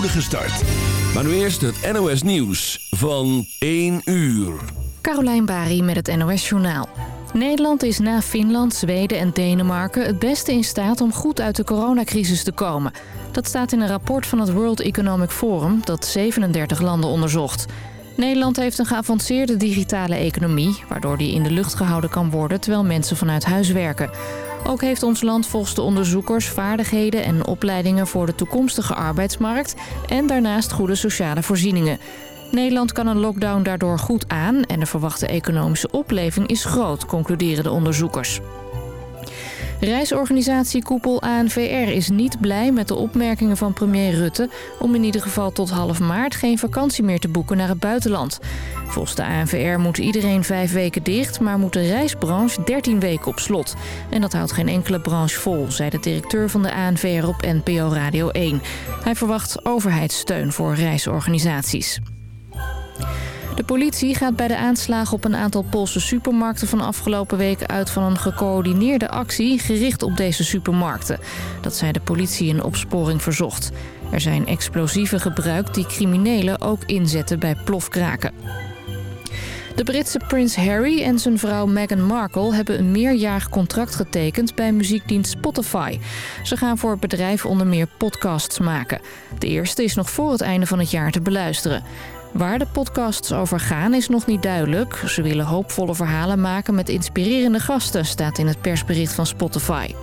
start. Maar nu eerst het NOS Nieuws van 1 uur. Carolijn Bari met het NOS Journaal. Nederland is na Finland, Zweden en Denemarken het beste in staat om goed uit de coronacrisis te komen. Dat staat in een rapport van het World Economic Forum dat 37 landen onderzocht. Nederland heeft een geavanceerde digitale economie... waardoor die in de lucht gehouden kan worden terwijl mensen vanuit huis werken. Ook heeft ons land volgens de onderzoekers vaardigheden en opleidingen voor de toekomstige arbeidsmarkt... en daarnaast goede sociale voorzieningen. Nederland kan een lockdown daardoor goed aan en de verwachte economische opleving is groot, concluderen de onderzoekers. Reisorganisatie Koepel ANVR is niet blij met de opmerkingen van premier Rutte... om in ieder geval tot half maart geen vakantie meer te boeken naar het buitenland. Volgens de ANVR moet iedereen vijf weken dicht... maar moet de reisbranche 13 weken op slot. En dat houdt geen enkele branche vol, zei de directeur van de ANVR op NPO Radio 1. Hij verwacht overheidssteun voor reisorganisaties. De politie gaat bij de aanslagen op een aantal Poolse supermarkten van afgelopen weken uit van een gecoördineerde actie gericht op deze supermarkten. Dat zei de politie in opsporing verzocht. Er zijn explosieven gebruikt die criminelen ook inzetten bij plofkraken. De Britse prins Harry en zijn vrouw Meghan Markle hebben een meerjarig contract getekend bij muziekdienst Spotify. Ze gaan voor het bedrijf onder meer podcasts maken. De eerste is nog voor het einde van het jaar te beluisteren. Waar de podcasts over gaan is nog niet duidelijk. Ze willen hoopvolle verhalen maken met inspirerende gasten, staat in het persbericht van Spotify.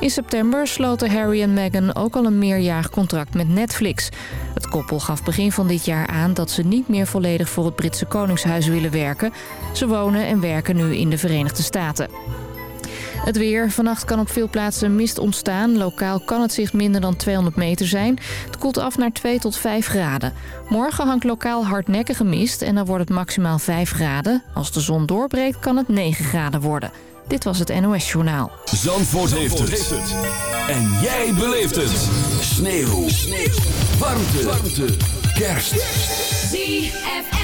In september sloten Harry en Meghan ook al een meerjarig contract met Netflix. Het koppel gaf begin van dit jaar aan dat ze niet meer volledig voor het Britse Koningshuis willen werken. Ze wonen en werken nu in de Verenigde Staten. Het weer. Vannacht kan op veel plaatsen mist ontstaan. Lokaal kan het zicht minder dan 200 meter zijn. Het koelt af naar 2 tot 5 graden. Morgen hangt lokaal hardnekkige mist en dan wordt het maximaal 5 graden. Als de zon doorbreekt kan het 9 graden worden. Dit was het NOS Journaal. Zandvoort, Zandvoort heeft, het. En jij beleeft het. Sneeuw. Sneeuw. Warmte. Warmte. Kerst. ZFM.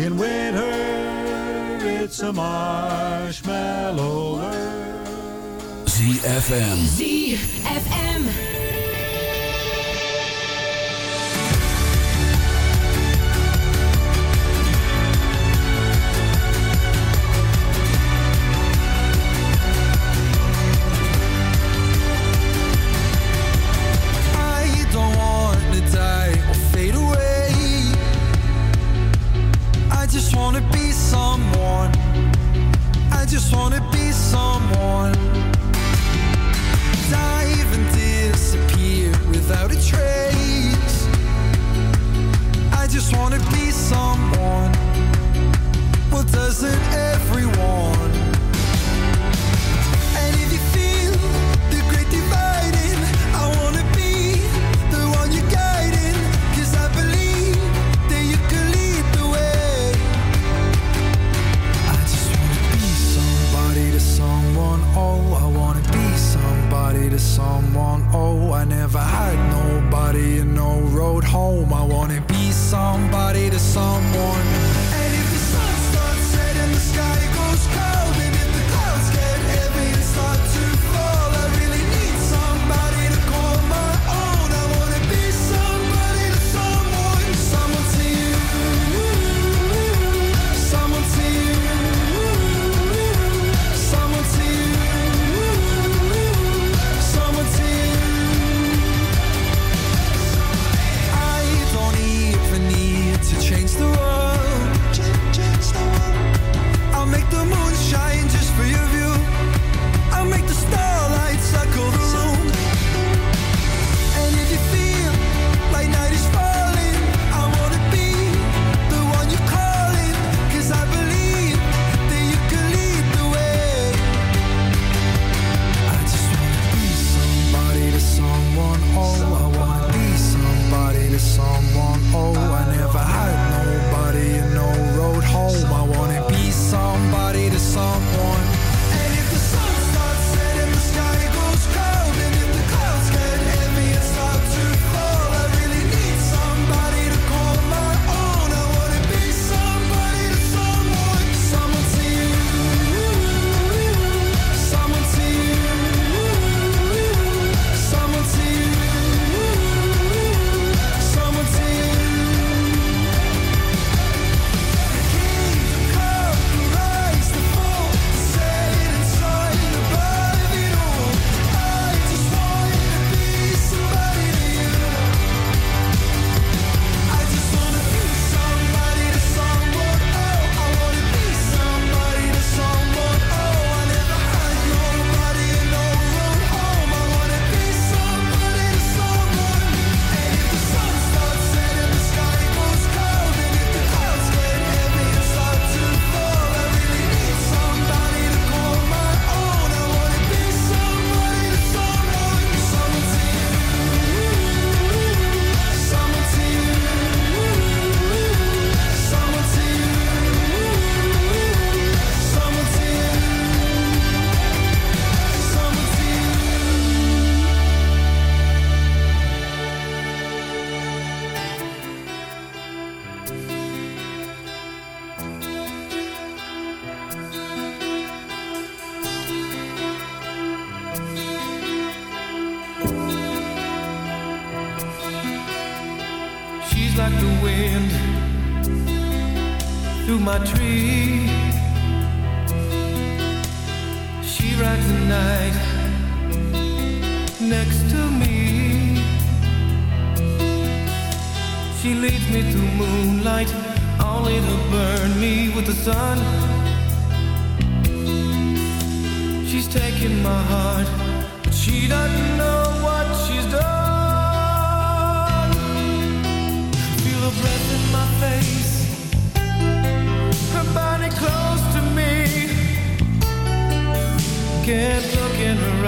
In winter it's a marshmallow world. ZFM. ZFM. wanna be someone. I just wanna be someone. Dive and disappear without a trace. I just wanna be someone. What well, does it end? Home. I wanna be somebody to someone.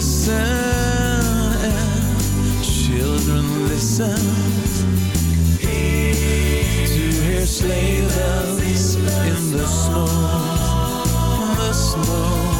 listen, children listen to hear sleigh bells in the snow, the snow.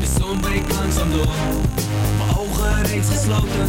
De zon breekt langzaam door, mijn ogen reeds gesloten.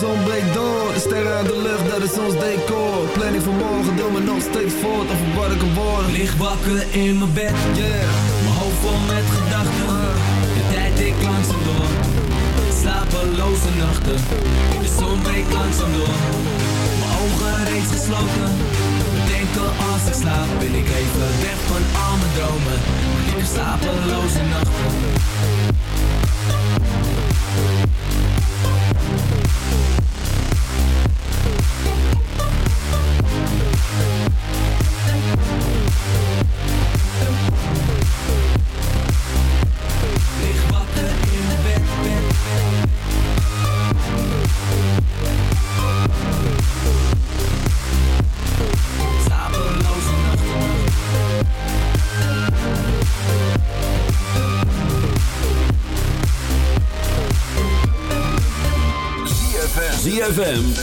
zon breekt door, de sterren aan de lucht, dat is ons decor. Planning van morgen, doe me nog steeds voort. Over wat ik kan worden Lig wakker in mijn bed, yeah. Mijn hoofd vol met gedachten. De tijd ik langzaam door. Slapeloze nachten. De zon breekt langzaam door. Mijn ogen reeds gesloten. Denken als ik slaap Ben ik even weg van al mijn dromen. Ik heb slapeloze nachten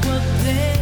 good thing.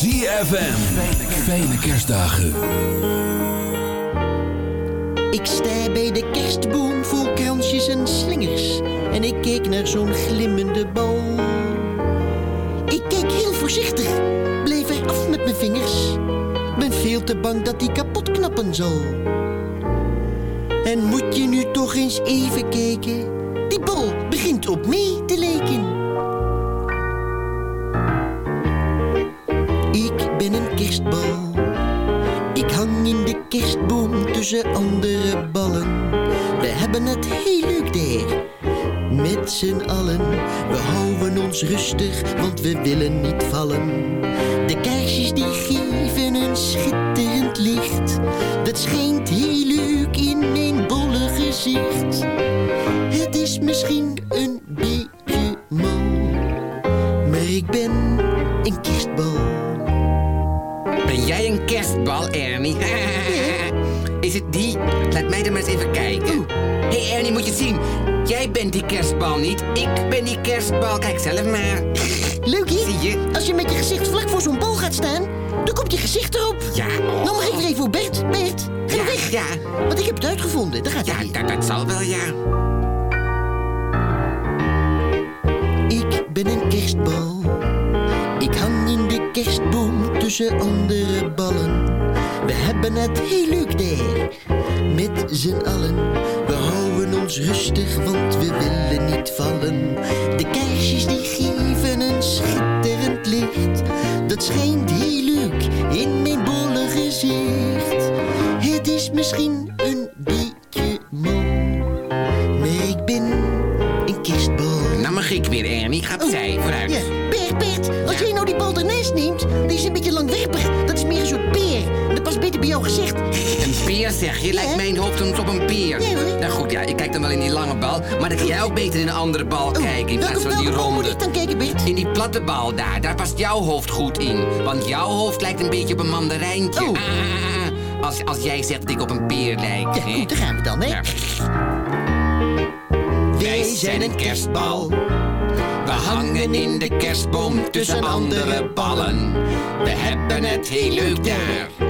ZFM. Fijne kerstdagen. Ik sta bij de kerstboom vol kransjes en slingers. En ik keek naar zo'n glimmende bal. Ik keek heel voorzichtig, bleef er af met mijn vingers. Ben veel te bang dat die kapot knappen zal. En moet je nu toch eens even kijken? Die bal begint op mij te lijken. Tussen andere ballen. We hebben het heel leuk daar. Met z'n allen, we houden ons rustig, want we willen niet vallen. De kaarsjes die geven een schitterend licht. Dat schijnt heel leuk in mijn bolle gezicht. Ballen. We hebben het heel leuk daar, met z'n allen. We houden ons rustig, want we willen niet vallen. De kaarsjes die geven een schitterend licht. Dat schijnt heel leuk in mijn bolle gezicht. Het is misschien een beetje mooi, maar ik ben een kerstbal. Nou mag ik weer, Ernie. Ga opzij, vooruit. Ja, Bert, Bert, als jij nou die bal ernaast neemt, die is een beetje langwerpig. Peer zeg je? Lijkt mijn hoofd soms op een peer. Ja, hoor. Nou goed, ja, ik kijk dan wel in die lange bal. Maar dan kan jij ook beter in een andere bal kijken. In plaats van die welke bal moet ronde. ik dan kijken, Bert? In die platte bal daar, daar past jouw hoofd goed in. Want jouw hoofd lijkt een beetje op een mandarijntje. Oh. Ah, ah, ah. als, als jij zegt dat ik op een peer lijk. Ja, hè? goed, daar gaan we dan, hè? Ja. Wij zijn een kerstbal. We hangen in de kerstboom tussen andere ballen. We hebben het heel leuk daar.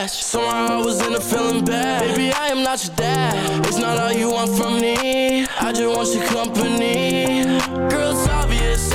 unattached, somehow I was in a feeling bad. Baby, I am not your dad. It's not all you want from me. I just want your company. Girl, it's obvious,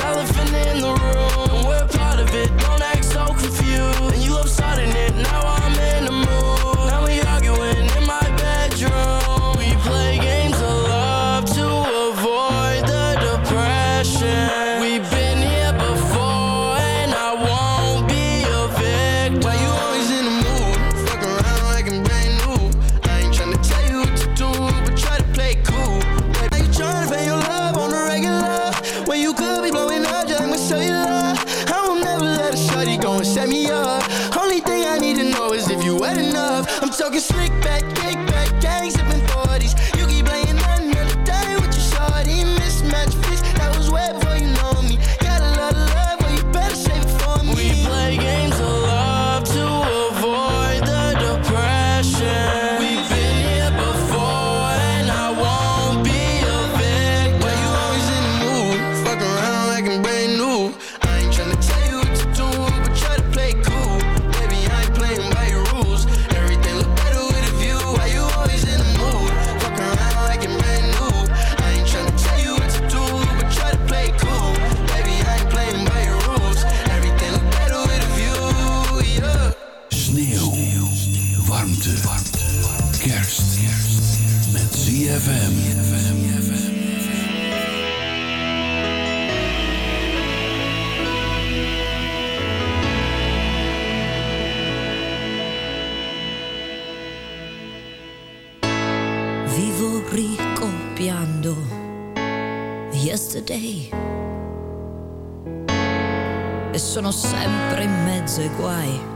Kerst. Met ZFM. Vivo ricopiando yesterday e sono sempre in mezzo ai guai.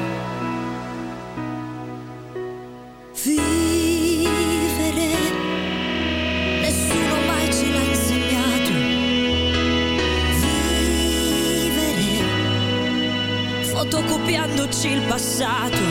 exato